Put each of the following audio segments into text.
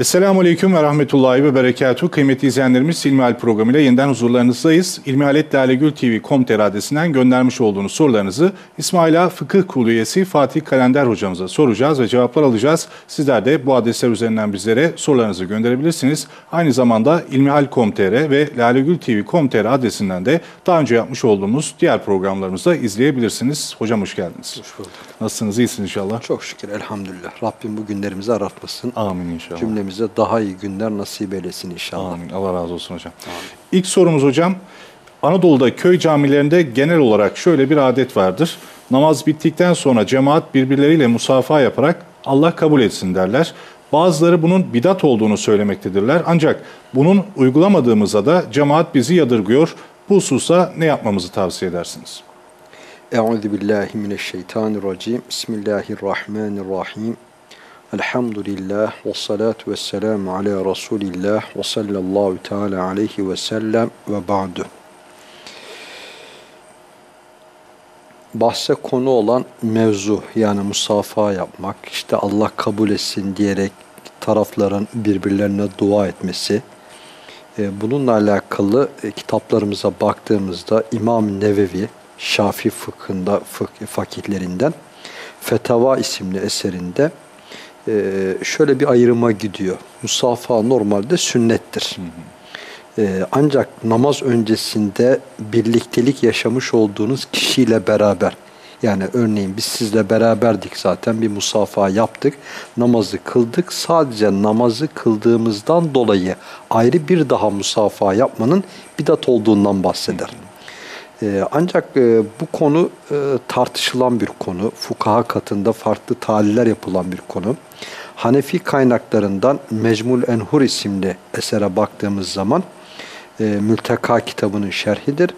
Esselamu Aleyküm ve Rahmetullahi ve Berekatuhu. Kıymetli izleyenlerimiz İlmihal programıyla yeniden huzurlarınızdayız. İlmihaletlalegül.tv.com.tr adresinden göndermiş olduğunuz sorularınızı İsmaila Fıkıh Kurulu üyesi Fatih Kalender hocamıza soracağız ve cevaplar alacağız. Sizler de bu adresler üzerinden bizlere sorularınızı gönderebilirsiniz. Aynı zamanda İlmihal.com.tr ve lalegül.tv.com.tr adresinden de daha önce yapmış olduğumuz diğer programlarımızı da izleyebilirsiniz. Hocam hoş geldiniz. Hoş bulduk. Nasılsınız? İyisiniz inşallah. Çok şükür elhamdülillah. Rabbim bu günlerimizi aratmasın. Amin inşallah. Cümlemize daha iyi günler nasip eylesin inşallah. Amin. Allah razı olsun hocam. İlk sorumuz hocam. Anadolu'da köy camilerinde genel olarak şöyle bir adet vardır. Namaz bittikten sonra cemaat birbirleriyle musafa yaparak Allah kabul etsin derler. Bazıları bunun bidat olduğunu söylemektedirler. Ancak bunun uygulamadığımızda da cemaat bizi yadırgıyor. Bu hususa ne yapmamızı tavsiye edersiniz? Euzu billahi mineşşeytanirracim. Bismillahirrahmanirrahim. Elhamdülillah ve salatu ve selamu ala Resulillah ve sallallahu teala aleyhi ve sellem ve ba'du. Bahse konu olan mevzu yani musafa yapmak, işte Allah kabul etsin diyerek tarafların birbirlerine dua etmesi, e, bununla alakalı e, kitaplarımıza baktığımızda İmam Nevevi, Şafi fıkhında, fıkh fakihlerinden Fetava isimli eserinde şöyle bir ayrıma gidiyor. Musafa normalde sünnettir. E, ancak namaz öncesinde birliktelik yaşamış olduğunuz kişiyle beraber yani örneğin biz sizle beraberdik zaten bir musafa yaptık, namazı kıldık. Sadece namazı kıldığımızdan dolayı ayrı bir daha musafa yapmanın bidat olduğundan bahseder. Ee, ancak e, bu konu e, tartışılan bir konu. Fukaha katında farklı taliller yapılan bir konu. Hanefi kaynaklarından Mecmul Enhur isimli esere baktığımız zaman e, Mülteka kitabının şerhidir.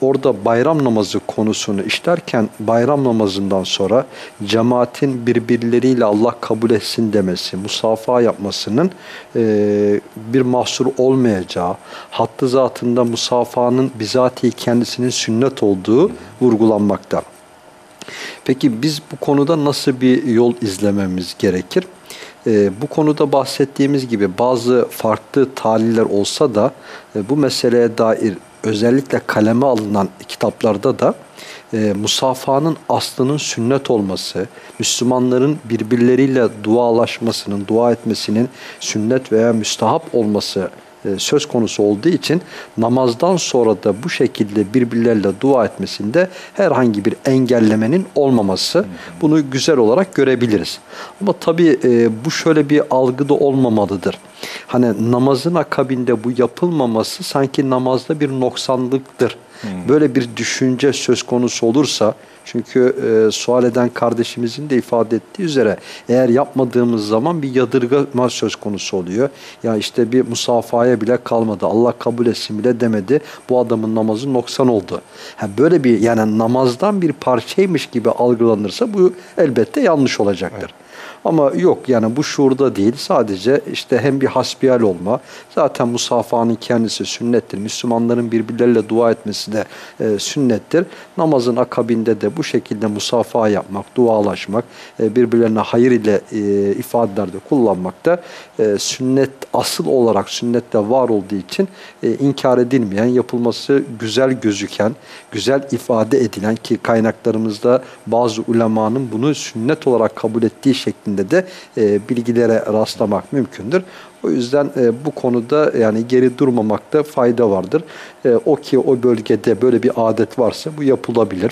Orada bayram namazı konusunu işlerken bayram namazından sonra cemaatin birbirleriyle Allah kabul etsin demesi, musafa yapmasının e, bir mahsur olmayacağı, hattı zatında musafanın bizatihi kendisinin sünnet olduğu vurgulanmakta. Peki biz bu konuda nasıl bir yol izlememiz gerekir? E, bu konuda bahsettiğimiz gibi bazı farklı taliller olsa da e, bu meseleye dair özellikle kaleme alınan kitaplarda da e, musafanın aslının sünnet olması, Müslümanların birbirleriyle dualaşmasının, dua etmesinin sünnet veya müstahap olması söz konusu olduğu için namazdan sonra da bu şekilde birbirleriyle dua etmesinde herhangi bir engellemenin olmaması bunu güzel olarak görebiliriz. Ama tabii e, bu şöyle bir algıda olmamalıdır. Hani namazın akabinde bu yapılmaması sanki namazda bir noksanlıktır. Böyle bir düşünce söz konusu olursa çünkü e, sual eden kardeşimizin de ifade ettiği üzere eğer yapmadığımız zaman bir yadırgama söz konusu oluyor. Ya işte bir musafaya bile kalmadı. Allah kabul etsin bile demedi. Bu adamın namazı noksan oldu. Ha, böyle bir yani namazdan bir parçaymış gibi algılanırsa bu elbette yanlış olacaktır. Evet. Ama yok yani bu şuurda değil. Sadece işte hem bir hasbihal olma. Zaten musafahanın kendisi sünnettir. Müslümanların birbirleriyle dua etmesi de e, sünnettir. Namazın akabinde de bu şekilde musafaha yapmak, dualaşmak, e, birbirlerine hayır ile e, ifadelerde kullanmak da e, sünnet asıl olarak sünnette var olduğu için e, inkar edilmeyen, yapılması güzel gözüken, güzel ifade edilen ki kaynaklarımızda bazı ulemanın bunu sünnet olarak kabul ettiği şeklinde de e, bilgilere rastlamak mümkündür. O yüzden e, bu konuda yani geri durmamakta fayda vardır. E, o ki o bölgede böyle bir adet varsa bu yapılabilir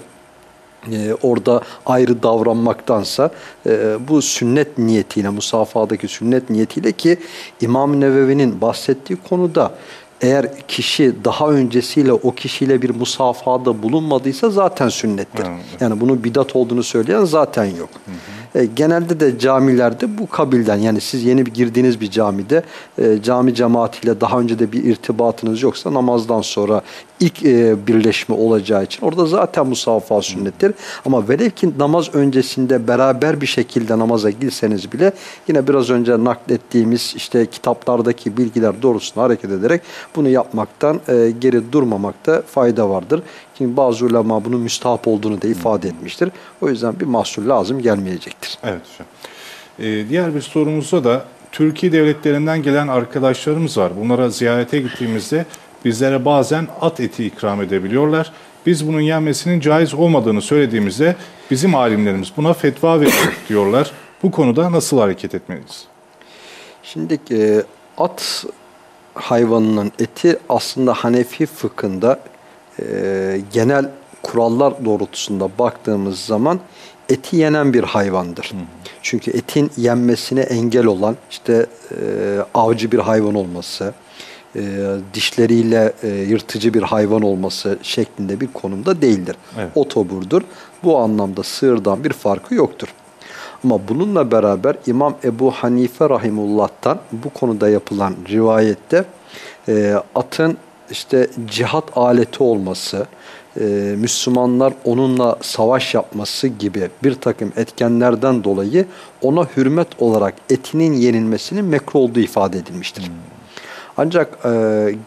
e, orada ayrı davranmaktansa e, bu sünnet niyetiyle, musafadaki sünnet niyetiyle ki İmam Nevevi'nin bahsettiği konuda eğer kişi daha öncesiyle o kişiyle bir musafada bulunmadıysa zaten sünnettir. Evet. Yani bunun bidat olduğunu söyleyen zaten yok. Hı hı. E, genelde de camilerde bu kabilden yani siz yeni bir girdiğiniz bir camide e, cami cemaatiyle daha önce de bir irtibatınız yoksa namazdan sonra ilk e, birleşme olacağı için orada zaten musafa sünnettir. Ama velev ki namaz öncesinde beraber bir şekilde namaza girseniz bile yine biraz önce naklettiğimiz işte kitaplardaki bilgiler doğrusunda hareket ederek bunu yapmaktan e, geri durmamakta fayda vardır. Şimdi bazı ulema bunun müstahap olduğunu da ifade etmiştir. O yüzden bir mahsul lazım gelmeyecektir. Evet hocam. Ee, diğer bir sorumuzda da Türkiye devletlerinden gelen arkadaşlarımız var. Bunlara ziyarete gittiğimizde bizlere bazen at eti ikram edebiliyorlar. Biz bunun yenmesinin caiz olmadığını söylediğimizde bizim alimlerimiz buna fetva veriyor diyorlar. Bu konuda nasıl hareket etmeliyiz? Şimdi e, at hayvanının eti aslında Hanefi fıkhında e, genel kurallar doğrultusunda baktığımız zaman eti yenen bir hayvandır. Hı. Çünkü etin yenmesine engel olan işte e, avcı bir hayvan olması, e, dişleriyle e, yırtıcı bir hayvan olması şeklinde bir konumda değildir. Evet. Otoburdur. Bu anlamda sığırdan bir farkı yoktur. Ama bununla beraber İmam Ebu Hanife Rahimullah'tan bu konuda yapılan rivayette e, atın işte cihat aleti olması, e, Müslümanlar onunla savaş yapması gibi bir takım etkenlerden dolayı ona hürmet olarak etinin yenilmesinin mekruh olduğu ifade edilmiştir. Hmm. Ancak e,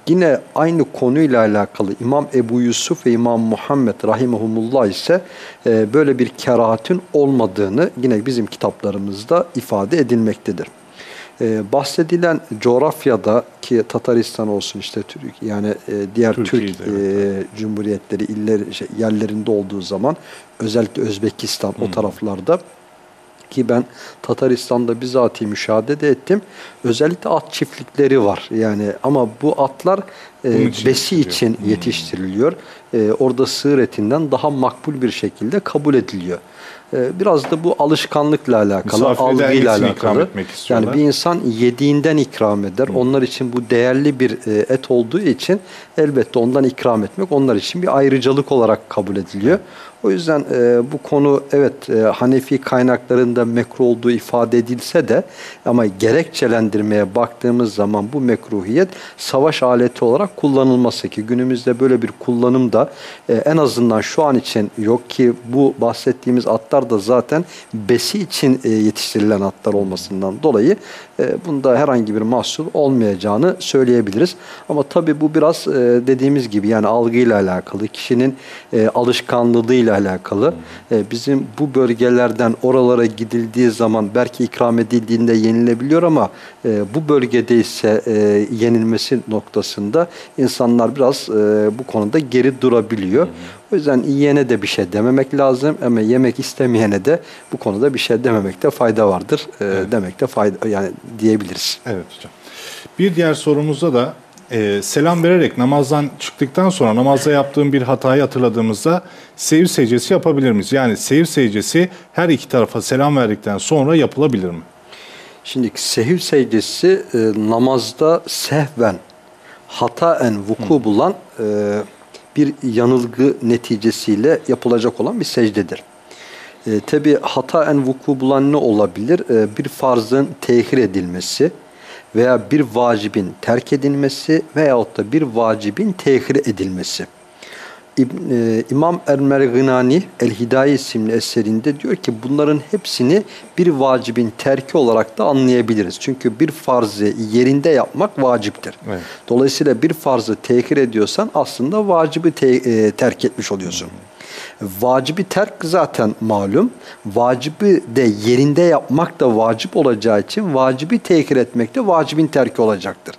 yine aynı konuyla alakalı İmam Ebu Yusuf ve İmam Muhammed rahimahumullah ise e, böyle bir kerahatin olmadığını yine bizim kitaplarımızda ifade edilmektedir. Ee, bahsedilen coğrafyada ki Tataristan olsun işte Türk yani e, diğer Türkiye'de, Türk evet. e, cumhuriyetleri iller şey, yerlerinde olduğu zaman özellikle Özbekistan hmm. o taraflarda ki ben Tataristan'da bizatihi müşahede de ettim. Özellikle at çiftlikleri var. Yani ama bu atlar e, için besi için hmm. yetiştiriliyor. E, orada sığır etinden daha makbul bir şekilde kabul ediliyor. E, biraz da bu alışkanlıkla alakalı, algıyla alakalı. Yani bir insan yediğinden ikram eder. Hmm. Onlar için bu değerli bir e, et olduğu için elbette ondan ikram etmek onlar için bir ayrıcalık olarak kabul ediliyor. O yüzden e, bu konu evet e, Hanefi kaynaklarında mekruh olduğu ifade edilse de ama gerekçelendirmeye baktığımız zaman bu mekruhiyet savaş aleti olarak kullanılması ki günümüzde böyle bir kullanım da e, en azından şu an için yok ki bu bahsettiğimiz atlar da zaten besi için e, yetiştirilen atlar olmasından dolayı e, bunda herhangi bir mahsur olmayacağını söyleyebiliriz. Ama tabii bu biraz e, dediğimiz gibi yani algıyla alakalı, kişinin e, alışkanlığıyla alakalı. E, bizim bu bölgelerden oralara gidildiği zaman belki ikram edildiğinde yenilebiliyor ama e, bu bölgede ise e, yenilmesi noktasında insanlar biraz e, bu konuda geri durabiliyor. O yüzden yiyene de bir şey dememek lazım ama yemek istemeyene de bu konuda bir şey dememekte fayda vardır. E, evet. Demekte fayda yani diyebiliriz. Evet hocam. Bir diğer sorumuzda da e, selam vererek namazdan çıktıktan sonra namazda yaptığım bir hatayı hatırladığımızda seyir secdesi yapabilir miyiz? Yani seyir secdesi her iki tarafa selam verdikten sonra yapılabilir mi? Şimdi sehir secdesi e, namazda sehven, hataen vuku bulan e, bir yanılgı neticesiyle yapılacak olan bir secdedir. E, Tabi hataen vuku bulan ne olabilir? E, bir farzın tehir edilmesi veya bir vacibin terk edilmesi veyahut da bir vacibin tehir edilmesi. E, İmam Ermergınani El-Hidaye isimli eserinde diyor ki bunların hepsini bir vacibin terki olarak da anlayabiliriz. Çünkü bir farzı yerinde yapmak vaciptir. Evet. Dolayısıyla bir farzı tehir ediyorsan aslında vacibi te, e, terk etmiş oluyorsun. Hmm. Vacibi terk zaten malum. Vacibi de yerinde yapmak da vacip olacağı için vacibi tehir etmek de vacibin terki olacaktır.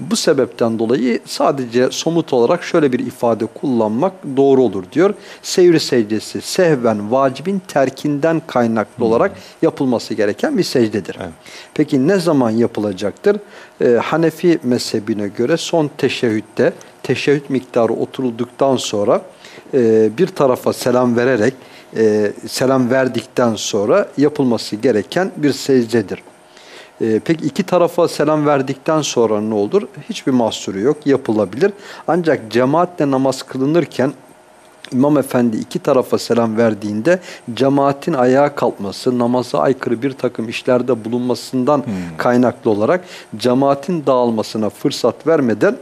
Bu sebepten dolayı sadece somut olarak şöyle bir ifade kullanmak doğru olur diyor. Sevri secdesi sehven vacibin terkinden kaynaklı hmm. olarak yapılması gereken bir secdedir. Evet. Peki ne zaman yapılacaktır? Ee, Hanefi mezhebine göre son teşehhütte teşehhüd miktarı oturulduktan sonra e, bir tarafa selam vererek e, selam verdikten sonra yapılması gereken bir secdedir. E, peki iki tarafa selam verdikten sonra ne olur? Hiçbir mahsuru yok, yapılabilir. Ancak cemaatle namaz kılınırken İmam Efendi iki tarafa selam verdiğinde cemaatin ayağa kalkması, namaza aykırı bir takım işlerde bulunmasından hmm. kaynaklı olarak cemaatin dağılmasına fırsat vermeden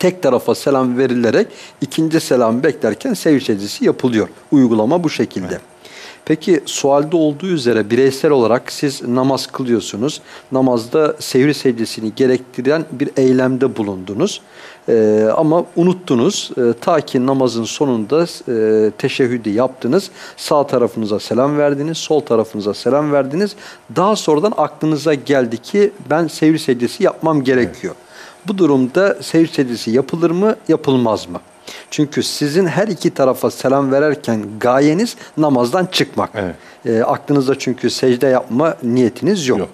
tek tarafa selam verilerek ikinci selam beklerken sevinç secdesi yapılıyor. Uygulama bu şekilde. Evet. Peki sualde olduğu üzere bireysel olarak siz namaz kılıyorsunuz. Namazda sevri secdesini gerektiren bir eylemde bulundunuz. Ee, ama unuttunuz. Ee, ta ki namazın sonunda e, teşehhüdü yaptınız. Sağ tarafınıza selam verdiniz, sol tarafınıza selam verdiniz. Daha sonradan aklınıza geldi ki ben sevri secdesi yapmam gerekiyor. Evet. Bu durumda sevri secdesi yapılır mı, yapılmaz mı? Çünkü sizin her iki tarafa selam vererken gayeniz namazdan çıkmak. Evet. E, aklınızda çünkü secde yapma niyetiniz yok. yok.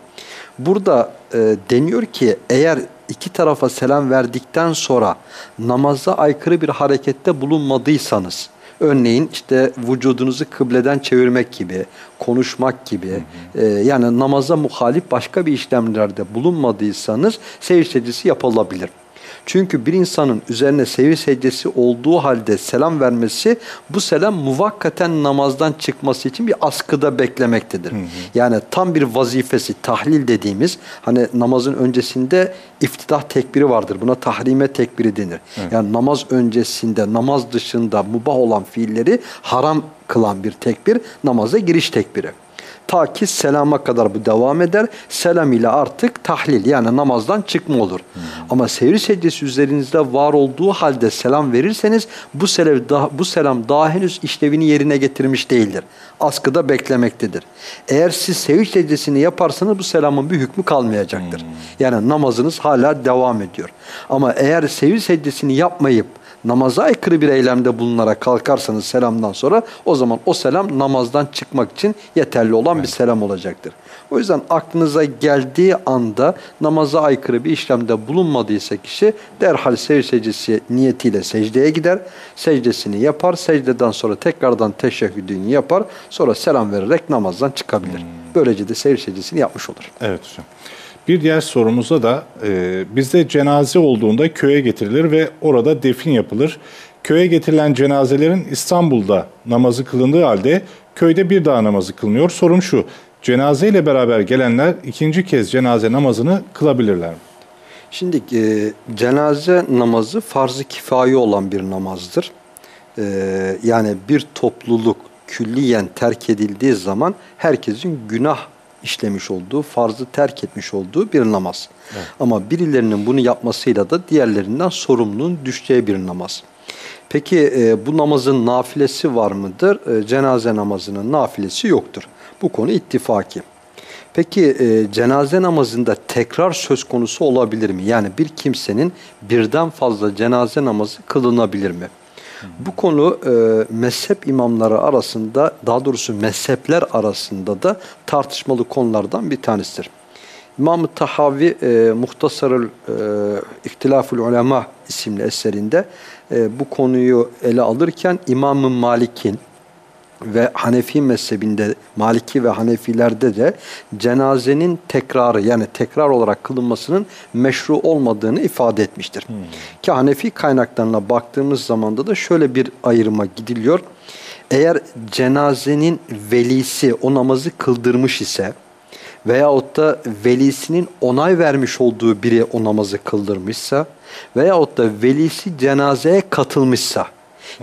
Burada e, deniyor ki eğer iki tarafa selam verdikten sonra namaza aykırı bir harekette bulunmadıysanız, örneğin işte vücudunuzu kıbleden çevirmek gibi, konuşmak gibi, hı hı. E, yani namaza muhalif başka bir işlemlerde bulunmadıysanız seyir secdesi yapılabilir. Çünkü bir insanın üzerine sevri secdesi olduğu halde selam vermesi bu selam muvakkaten namazdan çıkması için bir askıda beklemektedir. Hı hı. Yani tam bir vazifesi tahlil dediğimiz hani namazın öncesinde iftitah tekbiri vardır. Buna tahrime tekbiri denir. Hı. Yani namaz öncesinde namaz dışında mubah olan fiilleri haram kılan bir tekbir namaza giriş tekbiri. Ta ki selama kadar bu devam eder. Selam ile artık tahlil yani namazdan çıkma olur. Hmm. Ama sevri secdesi üzerinizde var olduğu halde selam verirseniz bu selam daha, bu selam daha henüz işlevini yerine getirmiş değildir. Askıda beklemektedir. Eğer siz sevri secdesini yaparsanız bu selamın bir hükmü kalmayacaktır. Hmm. Yani namazınız hala devam ediyor. Ama eğer sevri secdesini yapmayıp namaza aykırı bir eylemde bulunarak kalkarsanız selamdan sonra o zaman o selam namazdan çıkmak için yeterli olan evet. bir selam olacaktır. O yüzden aklınıza geldiği anda namaza aykırı bir işlemde bulunmadıysa kişi derhal secde secdesi niyetiyle secdeye gider. Secdesini yapar. Secdeden sonra tekrardan teşehhüdünü yapar. Sonra selam vererek namazdan çıkabilir. Hmm. Böylece de secde secdesini yapmış olur. Evet hocam. Bir diğer sorumuza da e, bizde cenaze olduğunda köye getirilir ve orada defin yapılır. Köye getirilen cenazelerin İstanbul'da namazı kılındığı halde köyde bir daha namazı kılınıyor. Sorum şu, cenaze ile beraber gelenler ikinci kez cenaze namazını kılabilirler mi? Şimdi e, cenaze namazı farz-ı kifayi olan bir namazdır. E, yani bir topluluk külliyen terk edildiği zaman herkesin günah işlemiş olduğu, farzı terk etmiş olduğu bir namaz. Evet. Ama birilerinin bunu yapmasıyla da diğerlerinden sorumluluğun düşeceği bir namaz. Peki e, bu namazın nafilesi var mıdır? E, cenaze namazının nafilesi yoktur. Bu konu ittifaki. Peki e, cenaze namazında tekrar söz konusu olabilir mi? Yani bir kimsenin birden fazla cenaze namazı kılınabilir mi? Bu konu e, mezhep imamları arasında daha doğrusu mezhepler arasında da tartışmalı konulardan bir tanesidir. İmam-ı Tahavi e, Muhtasarul e, İhtilaful Ulema isimli eserinde e, bu konuyu ele alırken İmam-ı Malik'in ve Hanefi mezhebinde Maliki ve Hanefilerde de cenazenin tekrarı yani tekrar olarak kılınmasının meşru olmadığını ifade etmiştir. Hmm. Ki Hanefi kaynaklarına baktığımız zaman da şöyle bir ayrıma gidiliyor. Eğer cenazenin velisi o namazı kıldırmış ise veyahut da velisinin onay vermiş olduğu biri o namazı kıldırmışsa veyahut da velisi cenazeye katılmışsa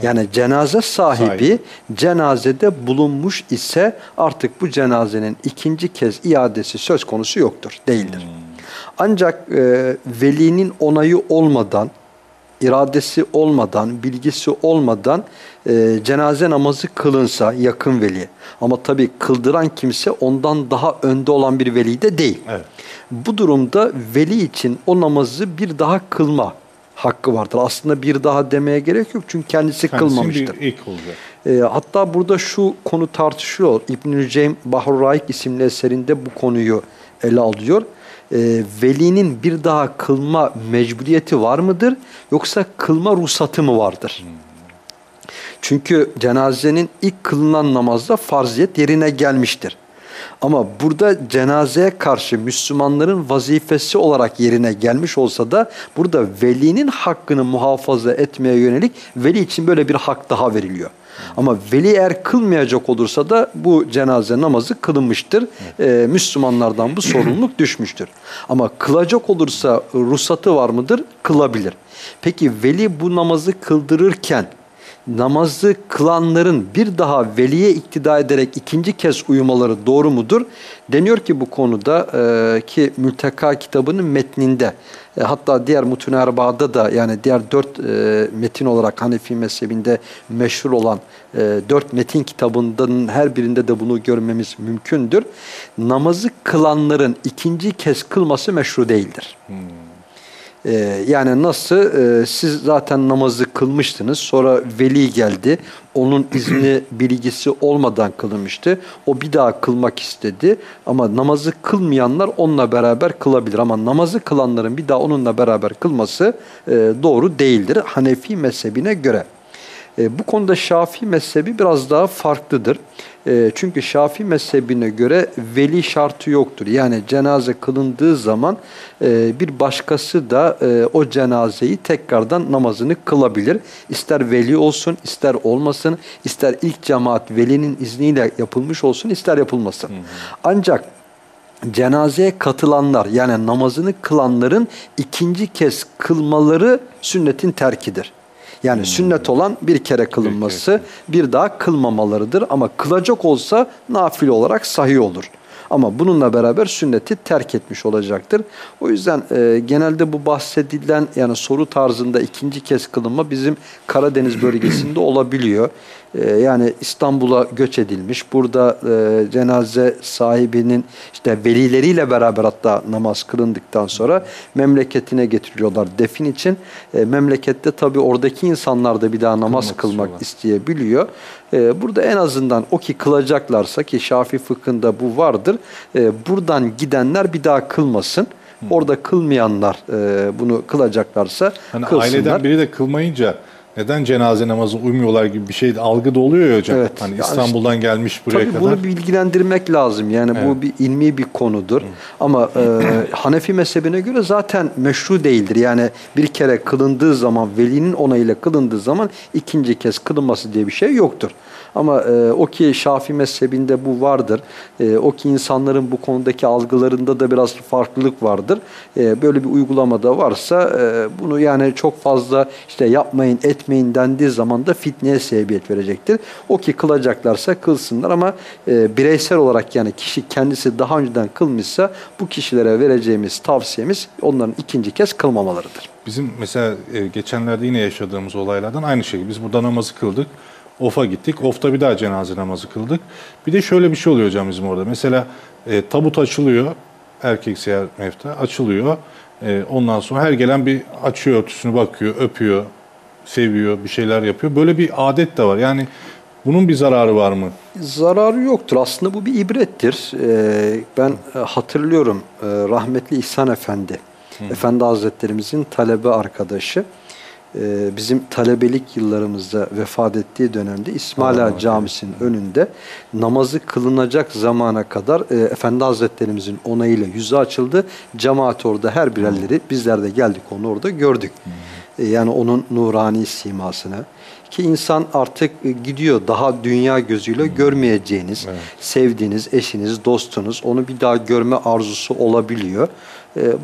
yani cenaze sahibi, sahibi cenazede bulunmuş ise artık bu cenazenin ikinci kez iadesi söz konusu yoktur, değildir. Hmm. Ancak e, velinin onayı olmadan, iradesi olmadan, bilgisi olmadan e, cenaze namazı kılınsa yakın veli. Ama tabii kıldıran kimse ondan daha önde olan bir veli de değil. Evet. Bu durumda veli için o namazı bir daha kılma hakkı vardır. Aslında bir daha demeye gerek yok çünkü kendisi Kendisi kılmamıştır. bir ilk olacak. E, hatta burada şu konu tartışılıyor. İbn-i Cem Bahru Raik isimli eserinde bu konuyu ele alıyor. E, velinin bir daha kılma mecburiyeti var mıdır? Yoksa kılma ruhsatı mı vardır? Hmm. Çünkü cenazenin ilk kılınan namazda farziyet yerine gelmiştir. Ama burada cenazeye karşı Müslümanların vazifesi olarak yerine gelmiş olsa da burada velinin hakkını muhafaza etmeye yönelik veli için böyle bir hak daha veriliyor. Ama veli eğer kılmayacak olursa da bu cenaze namazı kılınmıştır. Ee, Müslümanlardan bu sorumluluk düşmüştür. Ama kılacak olursa ruhsatı var mıdır? Kılabilir. Peki veli bu namazı kıldırırken namazı kılanların bir daha veliye iktida ederek ikinci kez uyumaları doğru mudur? Deniyor ki bu konuda e, ki Mülteka kitabının metninde e, hatta diğer Mutun Erba'da da yani diğer dört e, metin olarak Hanefi mezhebinde meşhur olan e, dört metin kitabının her birinde de bunu görmemiz mümkündür. Namazı kılanların ikinci kez kılması meşru değildir. Hmm. Ee, yani nasıl e, siz zaten namazı kılmıştınız sonra veli geldi onun izni bilgisi olmadan kılınmıştı o bir daha kılmak istedi ama namazı kılmayanlar onunla beraber kılabilir ama namazı kılanların bir daha onunla beraber kılması e, doğru değildir Hanefi mezhebine göre. E, bu konuda Şafii mezhebi biraz daha farklıdır. E, çünkü Şafii mezhebine göre veli şartı yoktur. Yani cenaze kılındığı zaman e, bir başkası da e, o cenazeyi tekrardan namazını kılabilir. İster veli olsun, ister olmasın, ister ilk cemaat velinin izniyle yapılmış olsun, ister yapılmasın. Hı hı. Ancak cenazeye katılanlar yani namazını kılanların ikinci kez kılmaları sünnetin terkidir. Yani hmm. sünnet olan bir kere kılınması, bir daha kılmamalarıdır. Ama kılacak olsa nafile olarak sahih olur. Ama bununla beraber sünneti terk etmiş olacaktır. O yüzden e, genelde bu bahsedilen yani soru tarzında ikinci kez kılınma bizim Karadeniz bölgesinde olabiliyor. E, yani İstanbul'a göç edilmiş. Burada e, cenaze sahibinin işte velileriyle beraber hatta namaz kılındıktan sonra memleketine getiriliyorlar defin için. E, memlekette tabi oradaki insanlar da bir daha namaz Kılmak kılmak istiyorlar. isteyebiliyor. E, burada en azından o ki kılacaklarsa ki Şafi fıkhında bu vardır. E, buradan gidenler bir daha kılmasın. Orada kılmayanlar e, bunu kılacaklarsa hani kılsınlar. Aileden biri de kılmayınca neden cenaze namazı uymuyorlar gibi bir şey algı da oluyor ya hocam. Evet. Hani İstanbul'dan gelmiş buraya tabii kadar. bunu bilgilendirmek lazım. Yani evet. bu bir ilmi bir konudur. Hı. Ama e, Hanefi mezhebine göre zaten meşru değildir. Yani bir kere kılındığı zaman velinin onayıyla kılındığı zaman ikinci kez kılınması diye bir şey yoktur. Ama e, o ki Şafi mezhebinde bu vardır. E, o ki insanların bu konudaki algılarında da biraz farklılık vardır. E, böyle bir uygulamada varsa e, bunu yani çok fazla işte yapmayın etmeyin dendiği zaman da fitneye sebebiyet verecektir. O ki kılacaklarsa kılsınlar ama e, bireysel olarak yani kişi kendisi daha önceden kılmışsa bu kişilere vereceğimiz tavsiyemiz onların ikinci kez kılmamalarıdır. Bizim mesela e, geçenlerde yine yaşadığımız olaylardan aynı şey. Biz burada namazı kıldık. Of'a gittik. Of'ta bir daha cenaze namazı kıldık. Bir de şöyle bir şey oluyor hocam bizim orada. Mesela e, tabut açılıyor. Erkek seyahat mefta açılıyor. E, ondan sonra her gelen bir açıyor örtüsünü bakıyor, öpüyor, seviyor, bir şeyler yapıyor. Böyle bir adet de var. Yani bunun bir zararı var mı? Zararı yoktur. Aslında bu bir ibrettir. Ee, ben e, hatırlıyorum e, rahmetli İhsan Efendi. Hı. Efendi Hazretlerimizin talebe arkadaşı. Ee, bizim talebelik yıllarımızda vefat ettiği dönemde İsmaila Camisi'nin önünde namazı kılınacak zamana kadar e, Efendi Hazretlerimizin onayıyla yüzü açıldı. Cemaat orada her birerleri bizler de geldik onu orada gördük. E, yani onun nurani simasını ki insan artık e, gidiyor daha dünya gözüyle görmeyeceğiniz, evet. sevdiğiniz eşiniz, dostunuz onu bir daha görme arzusu olabiliyor.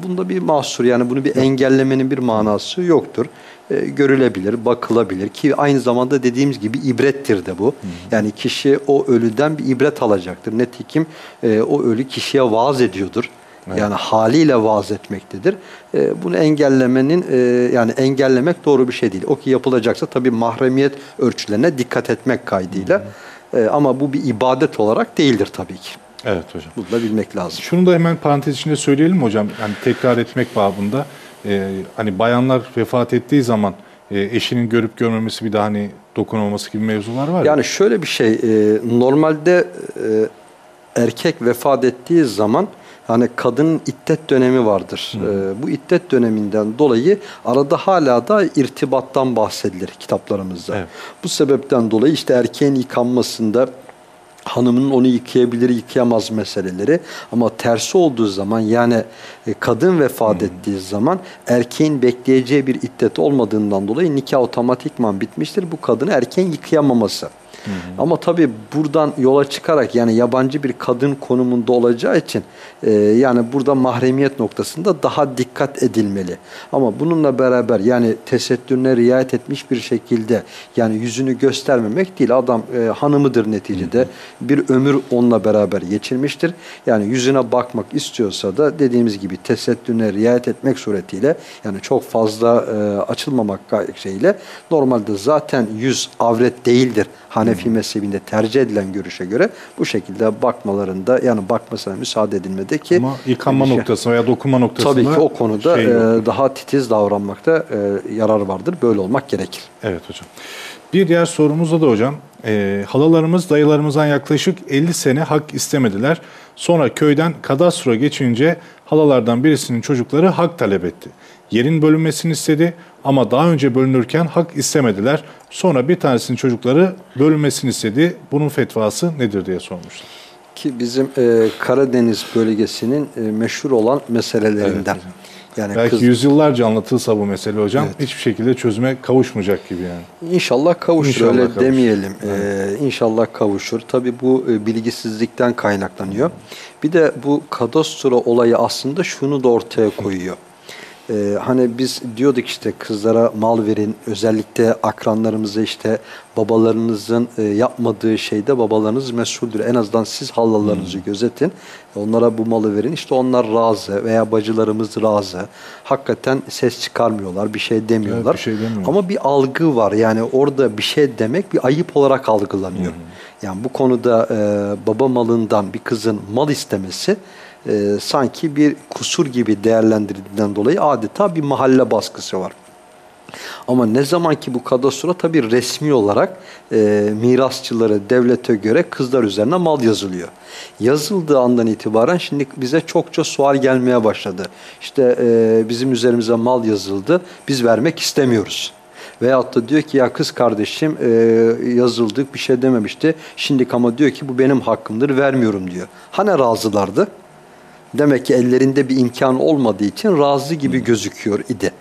Bunda bir mahsur yani bunu bir engellemenin bir manası yoktur. E, görülebilir, bakılabilir ki aynı zamanda dediğimiz gibi ibrettir de bu. Hı hı. Yani kişi o ölüden bir ibret alacaktır. Netikim e, o ölü kişiye vaaz ediyordur. Evet. Yani haliyle vaaz etmektedir. E, bunu engellemenin e, yani engellemek doğru bir şey değil. O ki yapılacaksa tabii mahremiyet ölçülerine dikkat etmek kaydıyla. Hı hı. E, ama bu bir ibadet olarak değildir tabii ki. Evet hocam. Bunu da bilmek lazım. Şunu da hemen parantez içinde söyleyelim hocam. Yani tekrar etmek babında e, hani bayanlar vefat ettiği zaman e, eşinin görüp görmemesi bir daha hani dokunamaması gibi mevzular var Yani şöyle bir şey, e, normalde e, erkek vefat ettiği zaman hani kadının iddet dönemi vardır. E, bu iddet döneminden dolayı arada hala da irtibattan bahsedilir kitaplarımızda. Evet. Bu sebepten dolayı işte erkeğin yıkanmasında hanımının onu yıkayabilir yıkayamaz meseleleri ama tersi olduğu zaman yani e, kadın vefat hmm. ettiği zaman erkeğin bekleyeceği bir iddet olmadığından dolayı nikah otomatikman bitmiştir. Bu kadını erkeğin yıkayamaması. Ama tabii buradan yola çıkarak yani yabancı bir kadın konumunda olacağı için e, yani burada mahremiyet noktasında daha dikkat edilmeli. Ama bununla beraber yani tesettürüne riayet etmiş bir şekilde yani yüzünü göstermemek değil. Adam e, hanımıdır neticede. Bir ömür onunla beraber geçirmiştir. Yani yüzüne bakmak istiyorsa da dediğimiz gibi tesettürüne riayet etmek suretiyle yani çok fazla e, açılmamak şeyle normalde zaten yüz avret değildir. Hanefi mezhebinde tercih edilen görüşe göre bu şekilde bakmalarında yani bakmasına müsaade edilmedi ki Ama yıkanma şey- noktasında veya dokunma noktasında Tabii ki o konuda şey e, daha titiz davranmakta e, yarar vardır. Böyle olmak gerekir. Evet hocam. Bir diğer sorumuzda da hocam, e, halalarımız dayılarımızdan yaklaşık 50 sene hak istemediler. Sonra köyden kadastro geçince halalardan birisinin çocukları hak talep etti. Yerin bölünmesini istedi ama daha önce bölünürken hak istemediler. Sonra bir tanesinin çocukları bölünmesini istedi. Bunun fetvası nedir diye sormuşlar. Ki bizim e, Karadeniz bölgesinin e, meşhur olan meselelerinden. Evet, yani Belki kız, yüzyıllarca anlatılsa bu mesele hocam hiçbir şekilde çözüme kavuşmayacak gibi yani. İnşallah kavuşur İnşallah öyle kavuşur. demeyelim. Ee, inşallah kavuşur. Tabii bu e, bilgisizlikten kaynaklanıyor. Bir de bu kadastro olayı aslında şunu da ortaya koyuyor. Ee, hani biz diyorduk işte kızlara mal verin, özellikle akranlarımıza işte babalarınızın e, yapmadığı şeyde babalarınız mesuldür. En azından siz hallalarınızı gözetin. Onlara bu malı verin. İşte onlar razı veya bacılarımız razı. Hakikaten ses çıkarmıyorlar, bir şey demiyorlar. bir şey. Ama bir algı var. Yani orada bir şey demek bir ayıp olarak algılanıyor. Yani bu konuda e, baba malından bir kızın mal istemesi e, sanki bir kusur gibi değerlendirildiğinden dolayı adeta bir mahalle baskısı var. Ama ne zaman ki bu kadastro tabii resmi olarak e, mirasçıları devlete göre kızlar üzerine mal yazılıyor. Yazıldığı andan itibaren şimdi bize çokça sual gelmeye başladı. İşte e, bizim üzerimize mal yazıldı, biz vermek istemiyoruz. Veyahut da diyor ki ya kız kardeşim e, yazıldık bir şey dememişti. Şimdi ama diyor ki bu benim hakkımdır vermiyorum diyor. Hani razılardı? Demek ki ellerinde bir imkan olmadığı için razı gibi gözüküyor idi.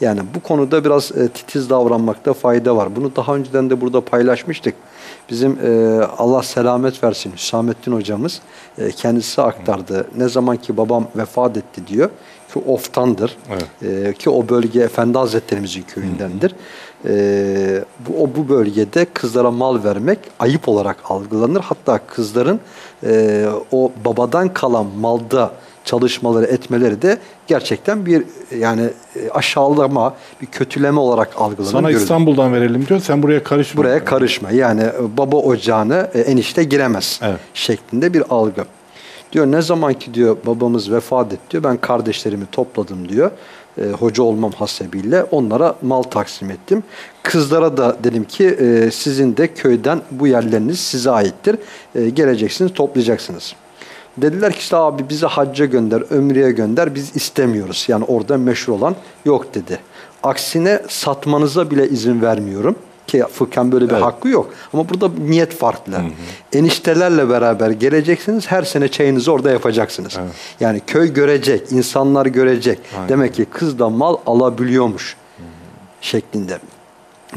Yani bu konuda biraz e, titiz davranmakta fayda var. Bunu daha önceden de burada paylaşmıştık. Bizim e, Allah selamet versin Hüsamettin hocamız e, kendisi aktardı. Ne zaman ki babam vefat etti diyor ki oftandır. Evet. E, ki o bölge Efendi Hazretlerimizin köyündendir. E, bu, o bu bölgede kızlara mal vermek ayıp olarak algılanır. Hatta kızların e, o babadan kalan malda çalışmaları etmeleri de gerçekten bir yani e, aşağılama, bir kötüleme olarak algılanır. Sana görülür. İstanbul'dan verelim diyor. Sen buraya karışma. Buraya karışma. Yani e, baba ocağına e, enişte giremez Evet. şeklinde bir algı. Diyor ne zaman ki diyor babamız vefat etti diyor ben kardeşlerimi topladım diyor. E, hoca olmam hasebiyle onlara mal taksim ettim. Kızlara da dedim ki e, sizin de köyden bu yerleriniz size aittir. E, geleceksiniz toplayacaksınız. Dediler ki işte abi bizi hacca gönder, ömreye gönder biz istemiyoruz. Yani orada meşhur olan yok dedi. Aksine satmanıza bile izin vermiyorum. Ki fıkhen böyle bir Evet. hakkı yok. Ama burada niyet farklı. Eniştelerle beraber geleceksiniz. Her sene çayınızı orada yapacaksınız. Yani köy görecek, insanlar görecek. Demek ki kız da mal alabiliyormuş şeklinde.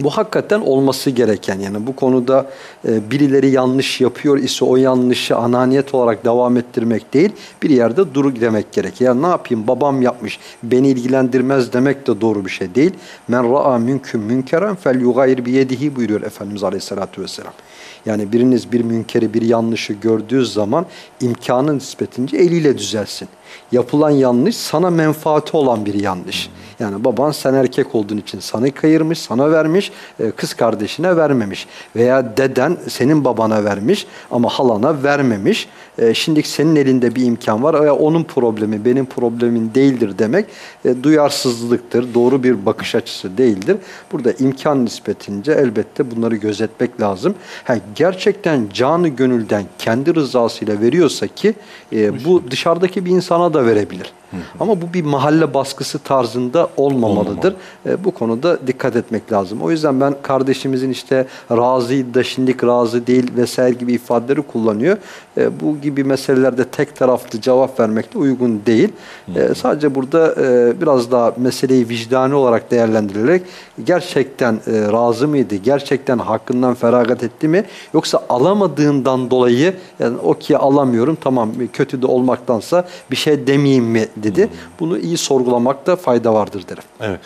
Bu hakikaten olması gereken yani bu konuda e, birileri yanlış yapıyor ise o yanlışı ananiyet olarak devam ettirmek değil bir yerde dur demek gerek. Ya ne yapayım babam yapmış beni ilgilendirmez demek de doğru bir şey değil. Men ra'a mümkün münkeren fel yugayir bi yedihi buyuruyor Efendimiz Aleyhisselatü Vesselam. Yani biriniz bir münkeri bir yanlışı gördüğü zaman imkanın nispetince eliyle düzelsin. Yapılan yanlış sana menfaati olan bir yanlış. Yani baban sen erkek olduğun için sana kayırmış, sana vermiş, e, kız kardeşine vermemiş. Veya deden senin babana vermiş ama halana vermemiş. E, Şimdi senin elinde bir imkan var. Ya onun problemi benim problemim değildir demek e, duyarsızlıktır. Doğru bir bakış açısı değildir. Burada imkan nispetince elbette bunları gözetmek lazım. Ha, gerçekten canı gönülden kendi rızasıyla veriyorsa ki e, bu dışarıdaki bir insana da verebilir. Ama bu bir mahalle baskısı tarzında olmamalıdır. E, bu konuda dikkat etmek lazım. O yüzden ben kardeşimizin işte razıydı da şimdilik razı değil vesaire gibi ifadeleri kullanıyor. E, bu gibi meselelerde tek taraflı cevap vermek de uygun değil. E, sadece burada e, biraz daha meseleyi vicdani olarak değerlendirilerek gerçekten e, razı mıydı? Gerçekten hakkından feragat etti mi? Yoksa alamadığından dolayı yani o ki alamıyorum tamam kötü de olmaktansa bir şey demeyeyim mi dedi. Bunu iyi sorgulamakta fayda vardır derim. Evet.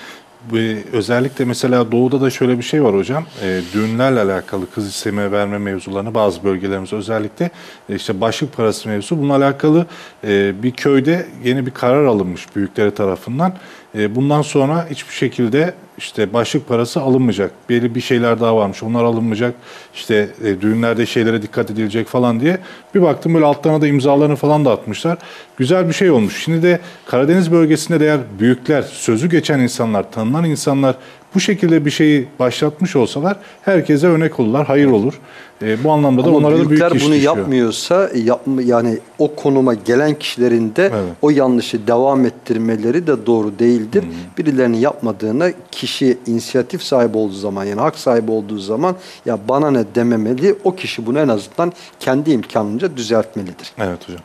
Bu, özellikle mesela doğuda da şöyle bir şey var hocam. E, düğünlerle alakalı kız isteme verme mevzularını bazı bölgelerimiz özellikle e, işte başlık parası mevzu. Bununla alakalı e, bir köyde yeni bir karar alınmış büyükleri tarafından. E, bundan sonra hiçbir şekilde işte başlık parası alınmayacak. Belli bir şeyler daha varmış. Onlar alınmayacak. İşte e, düğünlerde şeylere dikkat edilecek falan diye. Bir baktım böyle altlarına da imzalarını falan da atmışlar. Güzel bir şey olmuş. Şimdi de Karadeniz bölgesinde de eğer büyükler, sözü geçen insanlar, tanınan insanlar bu şekilde bir şeyi başlatmış olsalar herkese örnek olurlar, hayır olur. E, bu anlamda da Ama onlara da büyük iş bunu düşüyor. yapmıyorsa yapma, yani o konuma gelen kişilerin de Evet. o yanlışı devam ettirmeleri de doğru değildir. Birilerinin yapmadığına kişi inisiyatif sahibi olduğu zaman yani hak sahibi olduğu zaman ya bana ne dememeli o kişi bunu en azından kendi imkanınca düzeltmelidir. Evet hocam.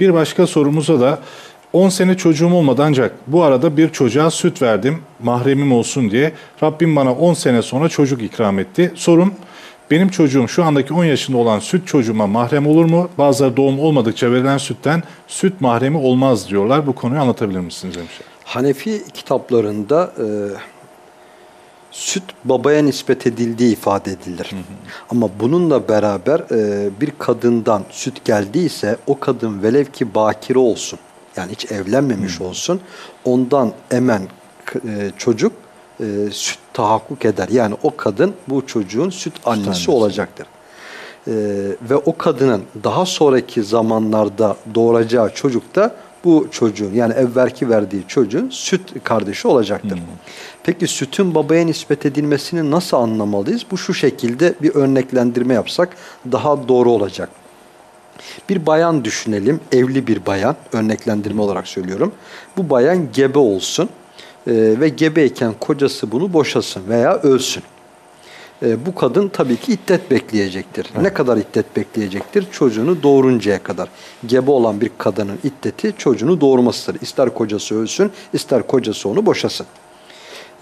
Bir başka sorumuza da 10 sene çocuğum olmadı ancak bu arada bir çocuğa süt verdim mahremim olsun diye. Rabbim bana 10 sene sonra çocuk ikram etti. Sorum benim çocuğum şu andaki 10 yaşında olan süt çocuğuma mahrem olur mu? Bazıları doğum olmadıkça verilen sütten süt mahremi olmaz diyorlar. Bu konuyu anlatabilir misiniz demişler. Hanefi kitaplarında e, süt babaya nispet edildiği ifade edilir. Ama bununla beraber e, bir kadından süt geldiyse o kadın velev ki bakire olsun. Yani hiç evlenmemiş olsun. Ondan emen e, çocuk e, süt tahakkuk eder. Yani o kadın bu çocuğun süt annesi, annesi. olacaktır. Ee, ve o kadının daha sonraki zamanlarda doğuracağı çocuk da bu çocuğun yani evvelki verdiği çocuğun süt kardeşi olacaktır. Peki sütün babaya nispet edilmesini nasıl anlamalıyız? Bu şu şekilde bir örneklendirme yapsak daha doğru olacak. Bir bayan düşünelim, evli bir bayan, örneklendirme olarak söylüyorum. Bu bayan gebe olsun e, ve gebeyken kocası bunu boşasın veya ölsün. E, bu kadın tabii ki iddet bekleyecektir. Ne kadar iddet bekleyecektir? Çocuğunu doğuruncaya kadar. Gebe olan bir kadının iddeti çocuğunu doğurmasıdır. İster kocası ölsün, ister kocası onu boşasın.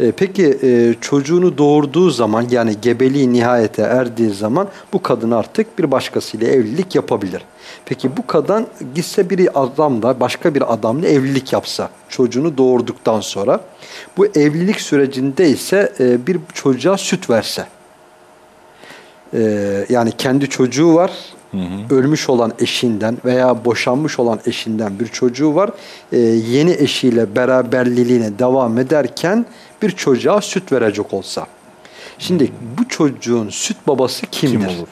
E, peki e, çocuğunu doğurduğu zaman yani gebeliği nihayete erdiği zaman bu kadın artık bir başkasıyla evlilik yapabilir. Peki bu kadın gitse bir adamla başka bir adamla evlilik yapsa çocuğunu doğurduktan sonra bu evlilik sürecinde ise e, bir çocuğa süt verse yani kendi çocuğu var, ölmüş olan eşinden veya boşanmış olan eşinden bir çocuğu var. Ee, yeni eşiyle beraberliğine devam ederken bir çocuğa süt verecek olsa. Şimdi bu çocuğun süt babası kimdir? Kim olur?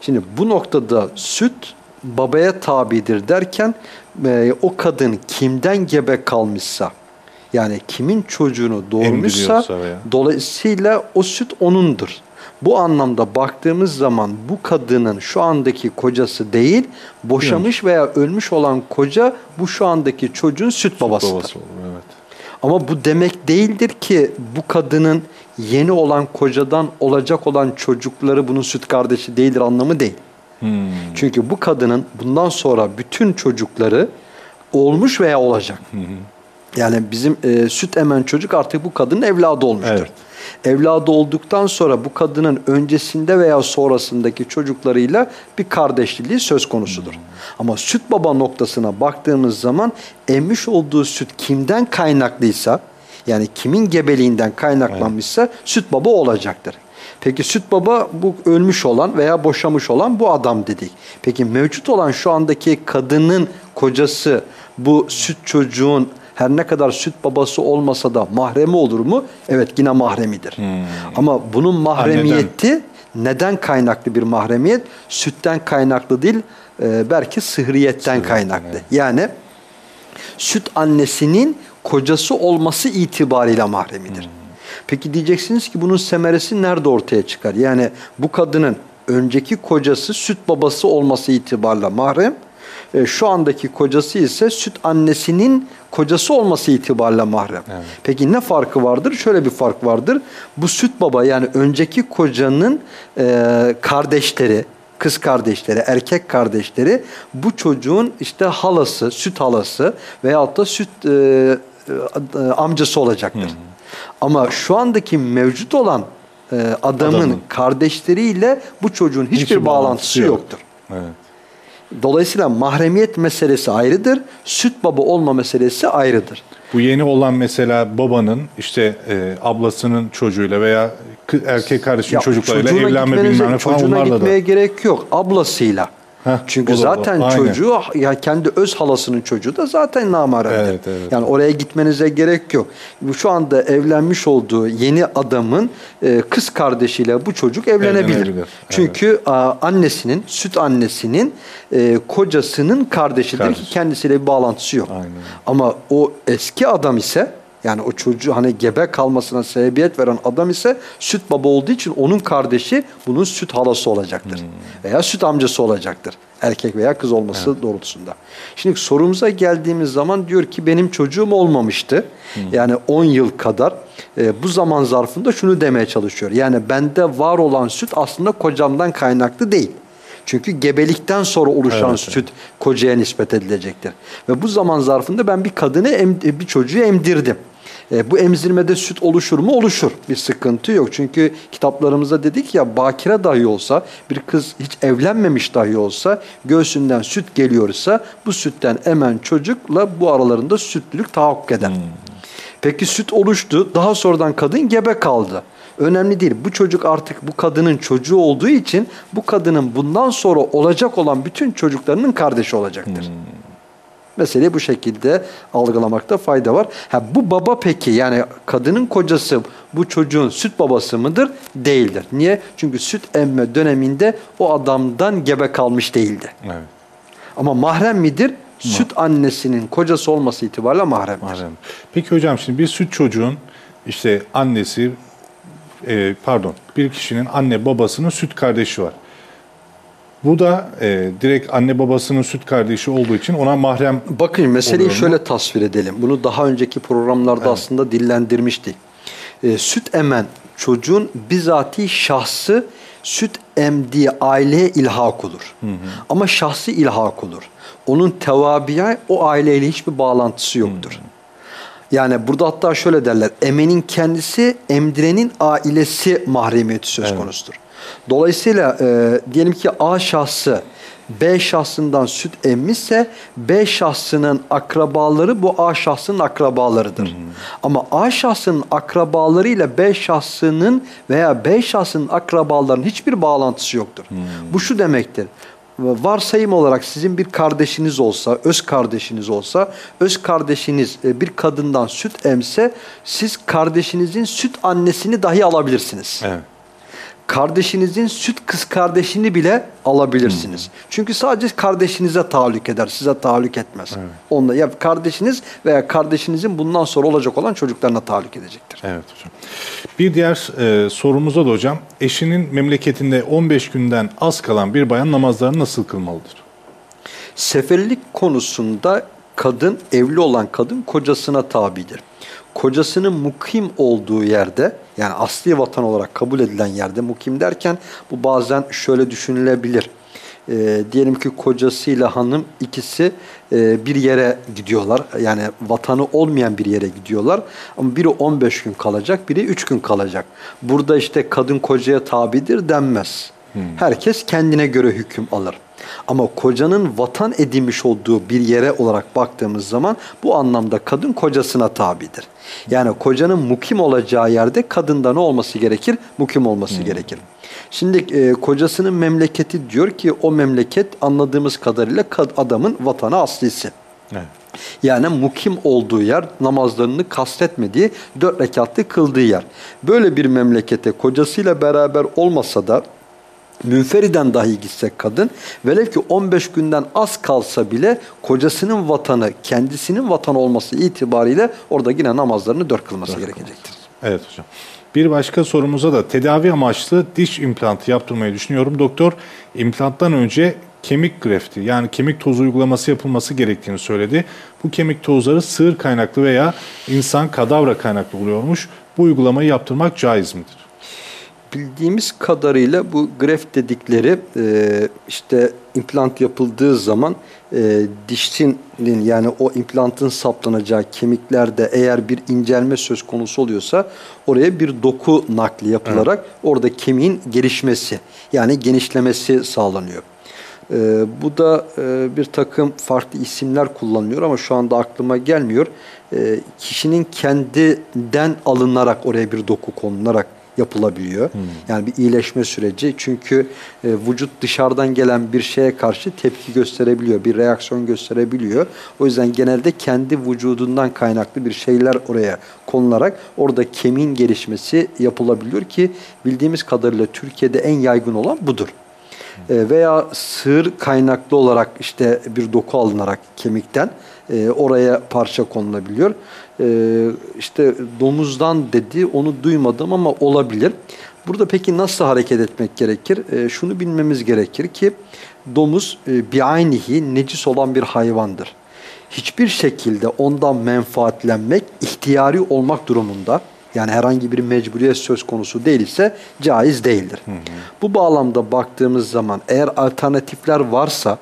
Şimdi bu noktada süt babaya tabidir derken e, o kadın kimden gebe kalmışsa yani kimin çocuğunu doğurmuşsa dolayısıyla o süt onundur. Bu anlamda baktığımız zaman bu kadının şu andaki kocası değil, boşamış veya ölmüş olan koca bu şu andaki çocuğun süt babasıdır. Babası olur evet. Ama bu demek değildir ki bu kadının yeni olan kocadan olacak olan çocukları bunun süt kardeşi değildir anlamı değil. Hmm. Çünkü bu kadının bundan sonra bütün çocukları olmuş veya olacak. Yani bizim e, süt emen çocuk artık bu kadının evladı olmuştur. Evet. Evladı olduktan sonra bu kadının öncesinde veya sonrasındaki çocuklarıyla bir kardeşliliği söz konusudur. Ama süt baba noktasına baktığımız zaman emmiş olduğu süt kimden kaynaklıysa yani kimin gebeliğinden kaynaklanmışsa süt baba olacaktır. Peki süt baba bu ölmüş olan veya boşamış olan bu adam dedik. Peki mevcut olan şu andaki kadının kocası bu süt çocuğun her ne kadar süt babası olmasa da mahremi olur mu? Evet yine mahremidir. Ama bunun mahremiyeti neden kaynaklı bir mahremiyet? Sütten kaynaklı değil, e, belki sıhriyetten kaynaklı. Yani süt annesinin kocası olması itibariyle mahremidir. Peki diyeceksiniz ki bunun semeresi nerede ortaya çıkar? Yani bu kadının önceki kocası süt babası olması itibariyle mahrem, e, şu andaki kocası ise süt annesinin kocası olması itibariyle mahrem. Peki ne farkı vardır? Şöyle bir fark vardır. Bu süt baba yani önceki kocanın e, kardeşleri kız kardeşleri, erkek kardeşleri bu çocuğun işte halası, süt halası veyahut da süt e, e, amcası olacaktır. Ama şu andaki mevcut olan e, adamın, Adamın. kardeşleriyle bu çocuğun hiçbir, Hiçbir bağlantısı, bağlantısı yok. yoktur. Evet. Dolayısıyla mahremiyet meselesi ayrıdır, süt baba olma meselesi ayrıdır. Bu yeni olan mesela babanın işte e, ablasının çocuğuyla veya erkek kardeşin Ya çocuklarıyla çocuğuna evlenme bilmem ne falan Çocuğuna onlarla gitmeye da. gerek yok. Ablasıyla. Heh, Çünkü o da- zaten aynen. çocuğu ya kendi öz halasının çocuğu da zaten namaremdir. Evet, evet. Yani oraya gitmenize gerek yok. Şu anda evlenmiş olduğu yeni adamın e, kız kardeşiyle bu çocuk evlenebilir. Evlenebilir, evet. Çünkü a, annesinin, süt annesinin e, kocasının kardeşidir Kardeş. ki kendisiyle bir bağlantısı yok. Aynen. Ama o eski adam ise yani o çocuğu hani gebe kalmasına sebebiyet veren adam ise süt baba olduğu için onun kardeşi bunun süt halası olacaktır. Veya süt amcası olacaktır. Erkek veya kız olması doğrultusunda. Şimdi sorumuza geldiğimiz zaman diyor ki benim çocuğum olmamıştı. Yani 10 yıl kadar e, bu zaman zarfında şunu demeye çalışıyor. Yani bende var olan süt aslında kocamdan kaynaklı değil. Çünkü gebelikten sonra oluşan Evet, süt kocaya nispet edilecektir. Ve bu zaman zarfında ben bir kadını bir çocuğu emdirdim. E, bu emzirmede süt oluşur mu? Oluşur. Bir sıkıntı yok. Çünkü kitaplarımızda dedik ya bakire dahi olsa bir kız hiç evlenmemiş dahi olsa göğsünden süt geliyorsa bu sütten emen çocukla bu aralarında sütlülük tahakkuk eder. Peki süt oluştu. Daha sonradan kadın gebe kaldı. Önemli değil. Bu çocuk artık bu kadının çocuğu olduğu için bu kadının bundan sonra olacak olan bütün çocuklarının kardeşi olacaktır. Meseleyi bu şekilde algılamakta fayda var. Ha, bu baba peki yani kadının kocası bu çocuğun süt babası mıdır? Değildir. Niye? Çünkü süt emme döneminde o adamdan gebe kalmış değildi. Evet. Ama mahrem midir? Süt annesinin kocası olması itibariyle mahremdir. Mahrem. Peki hocam şimdi bir süt çocuğun işte annesi e, pardon bir kişinin anne babasının süt kardeşi var. Bu da e, direkt anne babasının süt kardeşi olduğu için ona mahrem Bakın meseleyi mu? şöyle tasvir edelim. Bunu daha önceki programlarda aslında dillendirmiştik. Ee, süt emen çocuğun bizatihi şahsı süt emdiği aileye ilhak olur. Ama şahsi ilhak olur. Onun tevabiye o aileyle hiçbir bağlantısı yoktur. Yani burada hatta şöyle derler. Emenin kendisi emdirenin ailesi mahremiyeti söz konusudur. Dolayısıyla e, diyelim ki A şahsı B şahsından süt emmişse B şahsının akrabaları bu A şahsının akrabalarıdır. Ama A şahsının akrabalarıyla B şahsının veya B şahsının akrabalarının hiçbir bağlantısı yoktur. Bu şu demektir. Varsayım olarak sizin bir kardeşiniz olsa, öz kardeşiniz olsa, öz kardeşiniz e, bir kadından süt emse, siz kardeşinizin süt annesini dahi alabilirsiniz. Evet. Kardeşinizin süt kız kardeşini bile alabilirsiniz. Çünkü sadece kardeşinize tahallük eder, size tahallük etmez. Onunla ya kardeşiniz veya kardeşinizin bundan sonra olacak olan çocuklarına tahallük edecektir. Evet hocam. Bir diğer e, sorumuzda da hocam eşinin memleketinde 15 günden az kalan bir bayan namazlarını nasıl kılmalıdır? Seferlik konusunda kadın, evli olan kadın kocasına tabidir. Kocasının mukim olduğu yerde, yani asli vatan olarak kabul edilen yerde mukim derken bu bazen şöyle düşünülebilir. Ee, diyelim ki kocasıyla hanım ikisi e, bir yere gidiyorlar. Yani vatanı olmayan bir yere gidiyorlar. Ama biri 15 gün kalacak, biri 3 gün kalacak. Burada işte kadın kocaya tabidir denmez. Herkes kendine göre hüküm alır. Ama kocanın vatan edinmiş olduğu bir yere olarak baktığımız zaman bu anlamda kadın kocasına tabidir. Yani kocanın mukim olacağı yerde kadında ne olması gerekir? Mukim olması gerekir. Şimdi e, kocasının memleketi diyor ki o memleket anladığımız kadarıyla kad- adamın vatanı aslisi. Evet. Yani mukim olduğu yer, namazlarını kastetmediği, dört rekatlı kıldığı yer. Böyle bir memlekete kocasıyla beraber olmasa da münferiden dahi gitsek kadın velev ki 15 günden az kalsa bile kocasının vatanı kendisinin vatanı olması itibariyle orada yine namazlarını dört kılması gerekecektir. Evet hocam. Bir başka sorumuza da tedavi amaçlı diş implantı yaptırmayı düşünüyorum. Doktor implanttan önce kemik grefti yani kemik tozu uygulaması yapılması gerektiğini söyledi. Bu kemik tozları sığır kaynaklı veya insan kadavra kaynaklı oluyormuş. Bu uygulamayı yaptırmak caiz midir? Bildiğimiz kadarıyla bu greft dedikleri e, işte implant yapıldığı zaman e, dişinin yani o implantın saplanacağı kemiklerde eğer bir incelme söz konusu oluyorsa oraya bir doku nakli yapılarak evet. orada kemiğin gelişmesi yani genişlemesi sağlanıyor. E, bu da e, bir takım farklı isimler kullanılıyor ama şu anda aklıma gelmiyor. E, kişinin kendinden alınarak oraya bir doku konularak yapılabiliyor. Hmm. Yani bir iyileşme süreci. Çünkü e, vücut dışarıdan gelen bir şeye karşı tepki gösterebiliyor, bir reaksiyon gösterebiliyor. O yüzden genelde kendi vücudundan kaynaklı bir şeyler oraya konularak orada kemiğin gelişmesi yapılabiliyor ki bildiğimiz kadarıyla Türkiye'de en yaygın olan budur. E, veya sığır kaynaklı olarak işte bir doku alınarak kemikten e, oraya parça konulabiliyor. E, işte domuzdan dedi onu duymadım ama olabilir. Burada peki nasıl hareket etmek gerekir? E, şunu bilmemiz gerekir ki domuz e, biaynihi necis olan bir hayvandır. Hiçbir şekilde ondan menfaatlenmek ihtiyari olmak durumunda yani herhangi bir mecburiyet söz konusu değilse caiz değildir. Hı hı. Bu bağlamda baktığımız zaman eğer alternatifler varsa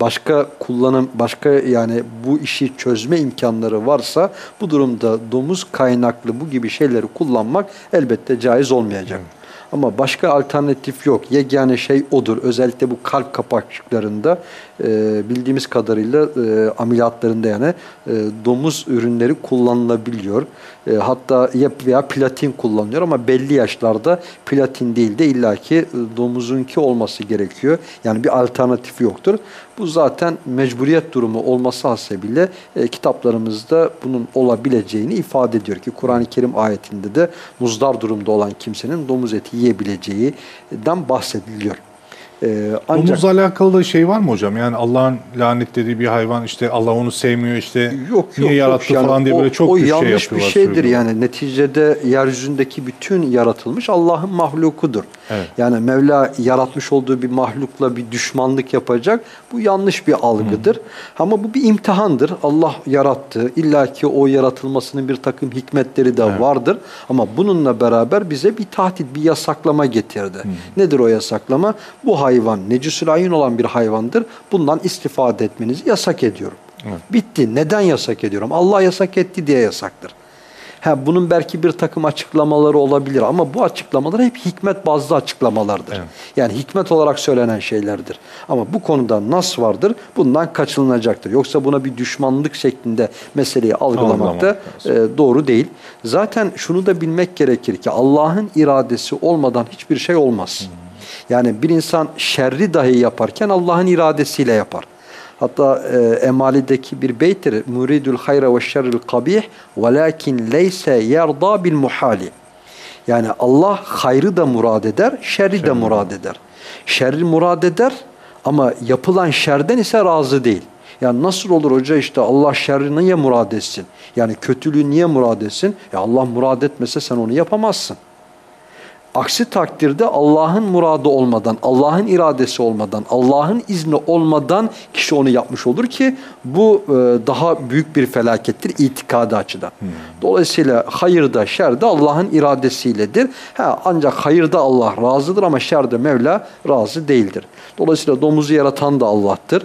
başka kullanım, başka yani bu işi çözme imkanları varsa bu durumda domuz kaynaklı bu gibi şeyleri kullanmak elbette caiz olmayacak. Evet. Ama başka alternatif yok. Yegane şey odur. Özellikle bu kalp kapakçıklarında e, bildiğimiz kadarıyla e, ameliyatlarında yani e, domuz ürünleri kullanılabiliyor. E, hatta veya platin kullanılıyor ama belli yaşlarda platin değil de illaki e, domuzunki olması gerekiyor. Yani bir alternatif yoktur. Bu zaten mecburiyet durumu olması hasebiyle e, kitaplarımızda bunun olabileceğini ifade ediyor ki Kur'an-ı Kerim ayetinde de muzdar durumda olan kimsenin domuz eti yiyebileceğinden bahsediliyor. Ee, ancak, Domuzla alakalı da şey var mı hocam? Yani Allah'ın lanetlediği bir hayvan işte Allah onu sevmiyor işte yok, niye yok, yarattı yok. falan yani diye böyle çok o, o şey yapıyorlar. O yanlış bir şeydir söylüyor. yani. Neticede yeryüzündeki bütün yaratılmış Allah'ın mahlukudur. Evet. Yani Mevla yaratmış olduğu bir mahlukla bir düşmanlık yapacak. Bu yanlış bir algıdır. Hı. Ama bu bir imtihandır. Allah yarattı. İlla ki o yaratılmasının bir takım hikmetleri de evet. vardır. Ama bununla beraber bize bir tahdit, bir yasaklama getirdi. Hı. Nedir o yasaklama? Bu hayvan necisül ayın olan bir hayvandır. Bundan istifade etmenizi yasak ediyorum. Evet. Bitti. Neden yasak ediyorum? Allah yasak etti diye yasaktır. Ha, bunun belki bir takım açıklamaları olabilir ama bu açıklamalar hep hikmet bazlı açıklamalardır. Evet. Yani hikmet olarak söylenen şeylerdir. Ama bu konuda nas vardır, bundan kaçınılacaktır. Yoksa buna bir düşmanlık şeklinde meseleyi algılamak da e, doğru değil. Zaten şunu da bilmek gerekir ki Allah'ın iradesi olmadan hiçbir şey olmaz. Hmm. Yani bir insan şerri dahi yaparken Allah'ın iradesiyle yapar. Hatta e, Emali'deki bir beyttir. Muridul hayra ve şerril kabih velakin leyse yerda bil muhali. Yani Allah hayrı da murad eder, şerri de murad eder. Şerri murad eder ama yapılan şerden ise razı değil. Yani nasıl olur hoca işte Allah şerri niye murad etsin? Yani kötülüğü niye murad etsin? Ya Allah murad etmese sen onu yapamazsın. Aksi takdirde Allah'ın muradı olmadan, Allah'ın iradesi olmadan, Allah'ın izni olmadan kişi onu yapmış olur ki bu e, daha büyük bir felakettir itikadı açıdan. Hmm. Dolayısıyla hayırda, şerde Allah'ın iradesiyledir. Ha, ancak hayırda Allah razıdır ama şerde Mevla razı değildir. Dolayısıyla domuzu yaratan da Allah'tır.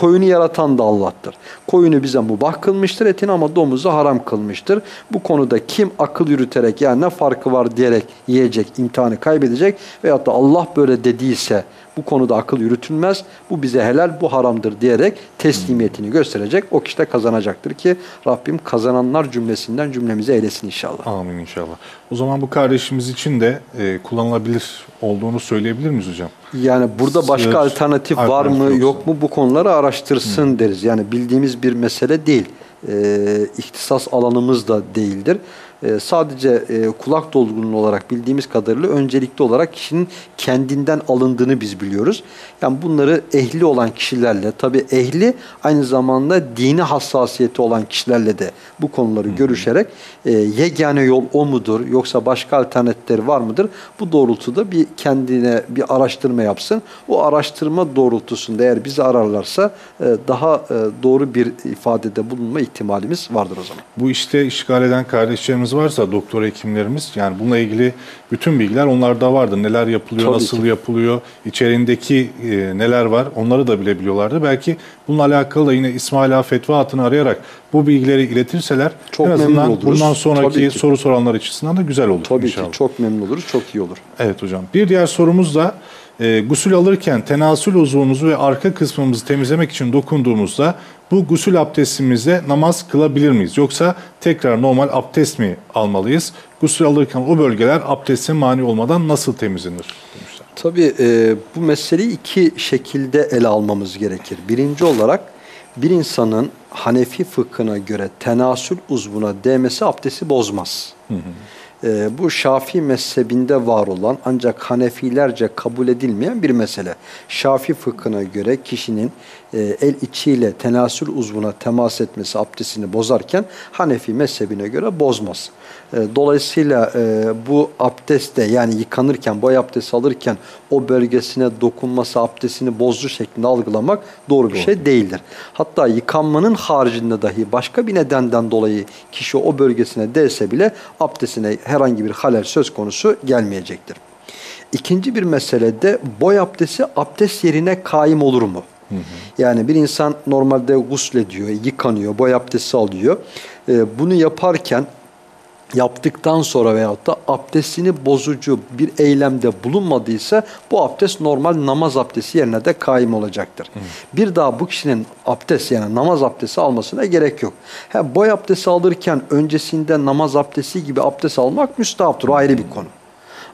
Koyunu yaratan da Allah'tır. Koyunu bize mubah kılmıştır etini ama domuzu haram kılmıştır. Bu konuda kim akıl yürüterek yani ne farkı var diyerek yiyecek, imtihanı kaybedecek veyahut da Allah böyle dediyse bu konuda akıl yürütülmez. Bu bize helal, bu haramdır diyerek teslimiyetini gösterecek. O kişi de kazanacaktır ki Rabbim kazananlar cümlesinden cümlemizi eylesin inşallah. Amin inşallah. O zaman bu kardeşimiz için de e, kullanılabilir olduğunu söyleyebilir miyiz hocam? Yani burada başka Sığır, alternatif var mı yoksa. yok mu bu konuları araştırsın Hı. deriz. Yani bildiğimiz bir mesele değil. E, ihtisas alanımız da değildir. Ee, sadece e, kulak dolgunluğu olarak bildiğimiz kadarıyla öncelikli olarak kişinin kendinden alındığını biz biliyoruz. Yani bunları ehli olan kişilerle tabi ehli aynı zamanda dini hassasiyeti olan kişilerle de bu konuları görüşerek e, yegane yol o mudur yoksa başka alternatifleri var mıdır? Bu doğrultuda bir kendine bir araştırma yapsın. O araştırma doğrultusunda eğer bizi ararlarsa e, daha doğru bir ifadede bulunma ihtimalimiz vardır o zaman. Bu işte işgal eden kardeşlerimiz dinleyicilerimiz varsa doktor hekimlerimiz yani bununla ilgili bütün bilgiler onlarda vardır. Neler yapılıyor, Tabii nasıl ki. yapılıyor, içerindeki e, neler var onları da bilebiliyorlardı. Belki bununla alakalı da yine İsmail Ağa Fetva Hattını arayarak bu bilgileri iletirseler Çok en azından oluruz. bundan sonraki Tabii ki. soru soranlar açısından da güzel olur Tabii inşallah. ki çok memnun oluruz, çok iyi olur. Evet hocam. Bir diğer sorumuz da e, gusül alırken tenasül uzvumuzu ve arka kısmımızı temizlemek için dokunduğumuzda bu gusül abdestimizle namaz kılabilir miyiz? Yoksa tekrar normal abdest mi almalıyız? Gusül alırken o bölgeler abdeste mani olmadan nasıl temizlenir? demişler. Tabii e, bu meseleyi iki şekilde ele almamız gerekir. Birinci olarak bir insanın Hanefi fıkhına göre tenasül uzvuna değmesi abdesti bozmaz. E, bu Şafii mezhebinde var olan ancak Hanefilerce kabul edilmeyen bir mesele. Şafii fıkhına göre kişinin e, el içiyle tenasül uzvuna temas etmesi abdestini bozarken Hanefi mezhebine göre bozmaz. E, Dolayısıyla e, bu abdestte yani yıkanırken, boy abdesti alırken o bölgesine dokunması abdestini bozdu şeklinde algılamak doğru bir şey değildir. Hatta yıkanmanın haricinde dahi başka bir nedenden dolayı kişi o bölgesine değse bile abdestine herhangi bir halel söz konusu gelmeyecektir. İkinci bir mesele de boy abdesti abdest yerine kaim olur mu? Yani bir insan normalde guslediyor, yıkanıyor, boy abdesti alıyor. Ee, bunu yaparken yaptıktan sonra veyahut da abdestini bozucu bir eylemde bulunmadıysa bu abdest normal namaz abdesti yerine de kaim olacaktır. Bir daha bu kişinin abdest yani namaz abdesti almasına gerek yok. Ha, boy abdesti alırken öncesinde namaz abdesti gibi abdest almak müstahaptır. O ayrı bir konu.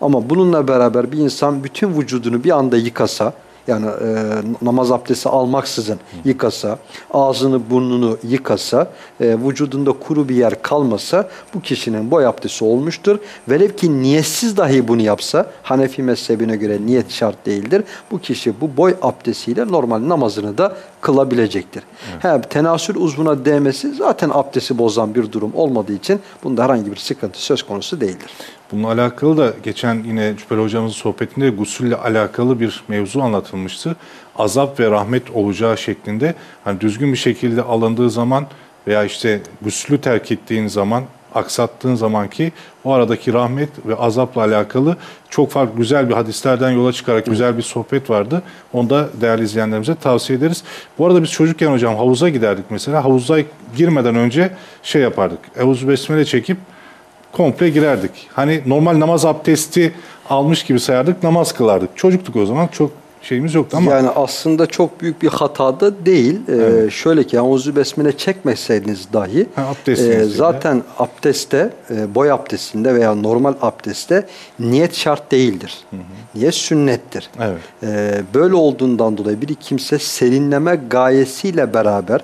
Ama bununla beraber bir insan bütün vücudunu bir anda yıkasa, yani e, namaz abdesti almaksızın yıkasa, ağzını burnunu yıkasa, e, vücudunda kuru bir yer kalmasa bu kişinin boy abdesti olmuştur. Velev ki niyetsiz dahi bunu yapsa, Hanefi mezhebine göre niyet şart değildir. Bu kişi bu boy abdestiyle normal namazını da kılabilecektir. He, tenasül uzvuna değmesi zaten abdesti bozan bir durum olmadığı için bunda herhangi bir sıkıntı söz konusu değildir. Bununla alakalı da geçen yine Cübbeli hocamızın sohbetinde gusülle alakalı bir mevzu anlatılmıştı. Azap ve rahmet olacağı şeklinde hani düzgün bir şekilde alındığı zaman veya işte guslü terk ettiğin zaman aksattığın zaman ki o aradaki rahmet ve azapla alakalı çok farklı güzel bir hadislerden yola çıkarak güzel bir sohbet vardı. Onu da değerli izleyenlerimize tavsiye ederiz. Bu arada biz çocukken hocam havuza giderdik mesela. Havuza girmeden önce şey yapardık. Evuzu Besmele çekip komple girerdik. Hani normal namaz abdesti almış gibi sayardık, namaz kılardık. Çocuktuk o zaman çok şeyimiz yoktu ama Yani aslında çok büyük bir hata da değil. Ee, şöyle ki yani Uzu Besmele çekmeseydiniz dahi Ha, e, zaten abdestte, e, boy abdestinde veya normal abdestte niyet şart değildir. Niyet sünnettir. Evet. Ee, böyle olduğundan dolayı bir kimse serinleme gayesiyle beraber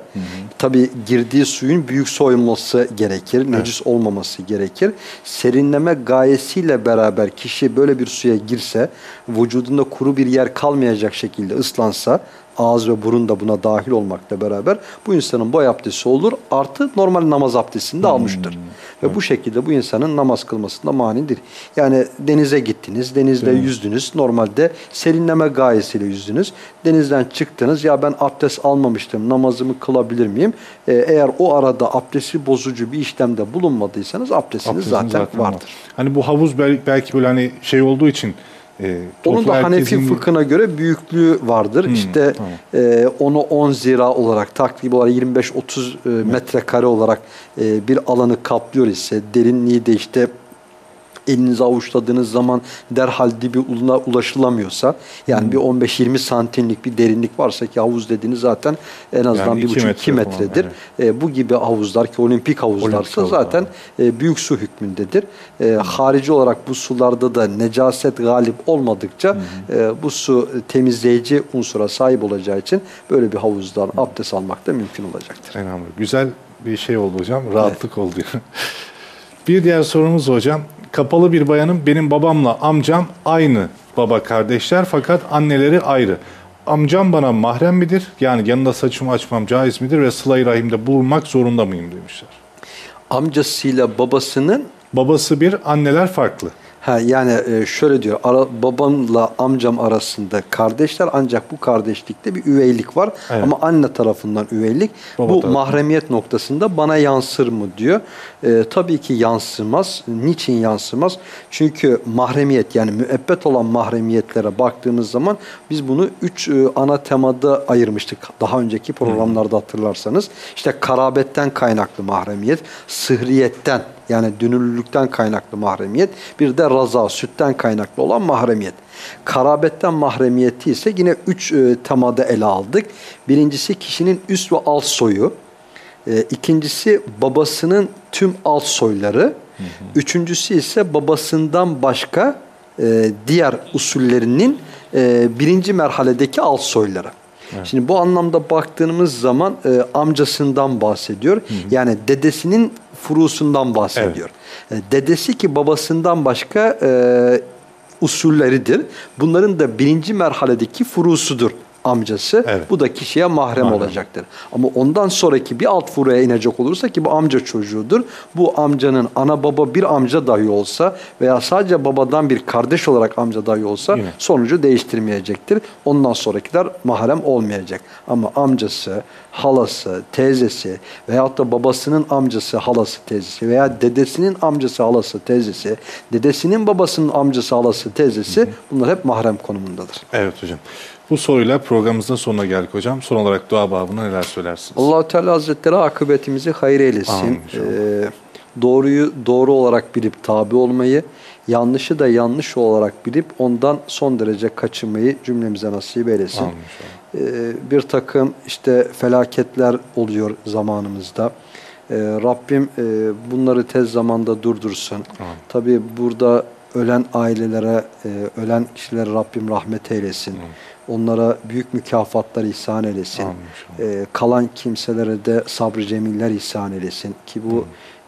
tabi girdiği suyun büyük soyulması gerekir, necis olmaması gerekir. Serinleme gayesiyle beraber kişi böyle bir suya girse, vücudunda kuru bir yer kalmayacak şekilde ıslansa, ağız ve burun da buna dahil olmakla beraber bu insanın boy abdesti olur artı normal namaz abdestini de almıştır. Ve bu şekilde bu insanın namaz kılmasında manidir. Yani denize gittiniz, denizde yüzdünüz. Normalde serinleme gayesiyle yüzdünüz. Denizden çıktınız. Ya ben abdest almamıştım, namazımı kılabilir miyim? Ee, eğer o arada abdesti bozucu bir işlemde bulunmadıysanız abdestiniz abdestin zaten, var. vardır. Hani bu havuz bel- belki böyle hani şey olduğu için e, Onun da Hanefi herkesin- fıkhına göre büyüklüğü vardır. işte tamam. e, onu 10 zira olarak takribi olarak 25-30 e, metrekare olarak e, bir alanı kaplıyor ise derinliği de işte elinizi avuçladığınız zaman derhal dibi uluna ulaşılamıyorsa yani bir 15-20 santimlik bir derinlik varsa ki havuz dediğiniz zaten en azından Yani bir iki buçuk metre iki falan, metredir. E, bu gibi havuzlar ki olimpik havuzlarsa Olimpik havuzlar, zaten e, büyük su hükmündedir. E, harici olarak bu sularda da necaset galip olmadıkça e, bu su temizleyici unsura sahip olacağı için böyle bir havuzdan abdest almak da mümkün olacaktır. Elhamdülillah. Güzel bir şey oldu hocam. Rahatlık oldu. bir diğer sorumuz hocam. Kapalı bir bayanın benim babamla amcam aynı baba kardeşler fakat anneleri ayrı. Amcam bana mahrem midir? Yani yanında saçımı açmam caiz midir ve sıla-i rahimde bulunmak zorunda mıyım demişler. Amcasıyla babasının Babası bir, anneler farklı. Ha, yani e, şöyle diyor, ara, babamla amcam arasında kardeşler ancak bu kardeşlikte bir üveylik var. Evet. Ama anne tarafından üveylik. Baba bu tarafından. mahremiyet noktasında bana yansır mı diyor. E, tabii ki yansımaz. Niçin yansımaz? Çünkü mahremiyet yani müebbet olan mahremiyetlere baktığımız zaman biz bunu üç e, ana temada ayırmıştık. Daha önceki programlarda hatırlarsanız. İşte karabetten kaynaklı mahremiyet, sıhriyetten yani dünürlülükten kaynaklı mahremiyet, bir de raza, sütten kaynaklı olan mahremiyet. Karabetten mahremiyeti ise yine üç e, temada ele aldık. Birincisi kişinin üst ve alt soyu. E, ikincisi babasının tüm alt soyları. Üçüncüsü ise babasından başka e, diğer usullerinin e, birinci merhaledeki alt soyları. Şimdi bu anlamda baktığımız zaman e, amcasından bahsediyor. Yani dedesinin furusundan bahsediyor. E, dedesi ki babasından başka e, usulleridir. Bunların da birinci merhaledeki furusudur amcası. Evet. Bu da kişiye mahrem, Mahrem. olacaktır. Ama ondan sonraki bir alt furuya inecek olursa ki bu amca çocuğudur. Bu amcanın ana baba bir amca dahi olsa veya sadece babadan bir kardeş olarak amca dahi olsa Yine. sonucu değiştirmeyecektir. Ondan sonrakiler mahrem olmayacak. Ama amcası, halası, teyzesi veyahut da babasının amcası, halası, teyzesi veya dedesinin amcası, halası, teyzesi, dedesinin babasının amcası, halası, teyzesi bunlar hep mahrem konumundadır. Evet hocam. Bu soruyla programımızın sonuna geldik hocam. Son olarak dua babına neler söylersiniz? allah Teala Hazretleri akıbetimizi hayır eylesin. Amin. Ee, doğruyu doğru olarak bilip tabi olmayı, yanlışı da yanlış olarak bilip ondan son derece kaçınmayı cümlemize nasip eylesin. Amin. Ee, bir takım işte felaketler oluyor zamanımızda. Ee, Rabbim e, bunları tez zamanda durdursun. Amin. Tabi burada ölen ailelere, e, ölen kişilere Rabbim rahmet eylesin. Onlara büyük mükafatlar ihsan eylesin. Ee, kalan kimselere de sabrı cemiller ihsan eylesin. Ki bu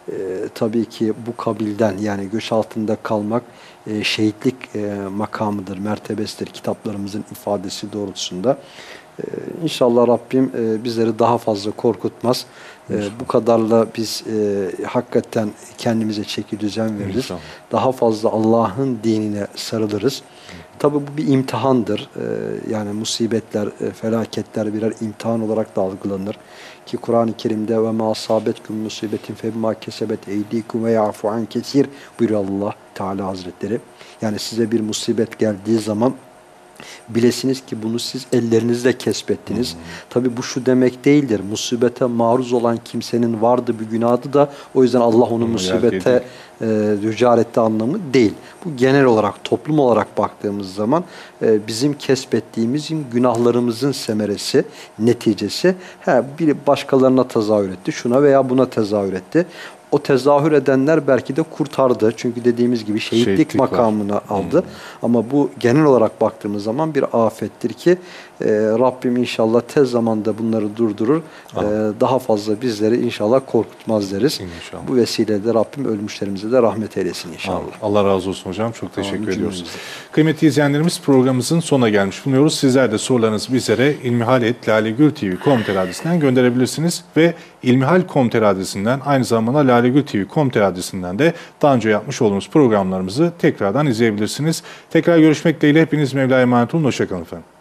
e, tabii ki bu kabilden yani göç altında kalmak e, şehitlik e, makamıdır, mertebesidir kitaplarımızın ifadesi doğrultusunda. E, inşallah Rabbim e, bizleri daha fazla korkutmaz. E, bu kadarla biz e, hakikaten kendimize çeki düzen veririz. İnşallah. Daha fazla Allah'ın dinine sarılırız. Tabi bu bir imtihandır. Ee, yani musibetler, e, felaketler birer imtihan olarak da algılanır. Ki Kur'an-ı Kerim'de ve ma asabetkum musibetin fe bima kesebet eydikum ve yafu an kesir buyuruyor Allah Teala Hazretleri. Yani size bir musibet geldiği zaman bilesiniz ki bunu siz ellerinizle kesbettiniz. Tabi bu şu demek değildir. Musibete maruz olan kimsenin vardı bir günahı da o yüzden Allah onu musibete e, rücar etti anlamı değil. Bu genel olarak toplum olarak baktığımız zaman e, bizim kesbettiğimizin günahlarımızın semeresi, neticesi he, biri başkalarına tezahür etti, şuna veya buna tezahür etti. O tezahür edenler belki de kurtardı. Çünkü dediğimiz gibi şehitlik, Şehitlik var. makamını aldı. Ama bu genel olarak baktığımız zaman bir afettir ki e, Rabbim inşallah tez zamanda bunları durdurur. E, daha fazla bizleri inşallah korkutmaz deriz. İnşallah. Bu vesileyle Rabbim ölmüşlerimize de rahmet eylesin inşallah. Amin. Allah razı olsun hocam. Çok teşekkür Amin ediyoruz. cümlemize. Kıymetli izleyenlerimiz programımızın sonuna gelmiş bulunuyoruz. Sizler de sorularınızı bizlere ilmihaletlalegültv.com.tr adresinden gönderebilirsiniz ve ilmihal.com.tr adresinden aynı zamanda lalegültv.com.tr adresinden de daha önce yapmış olduğumuz programlarımızı tekrardan izleyebilirsiniz. Tekrar görüşmek dileğiyle hepiniz Mevla'ya emanet olun. Hoşçakalın efendim.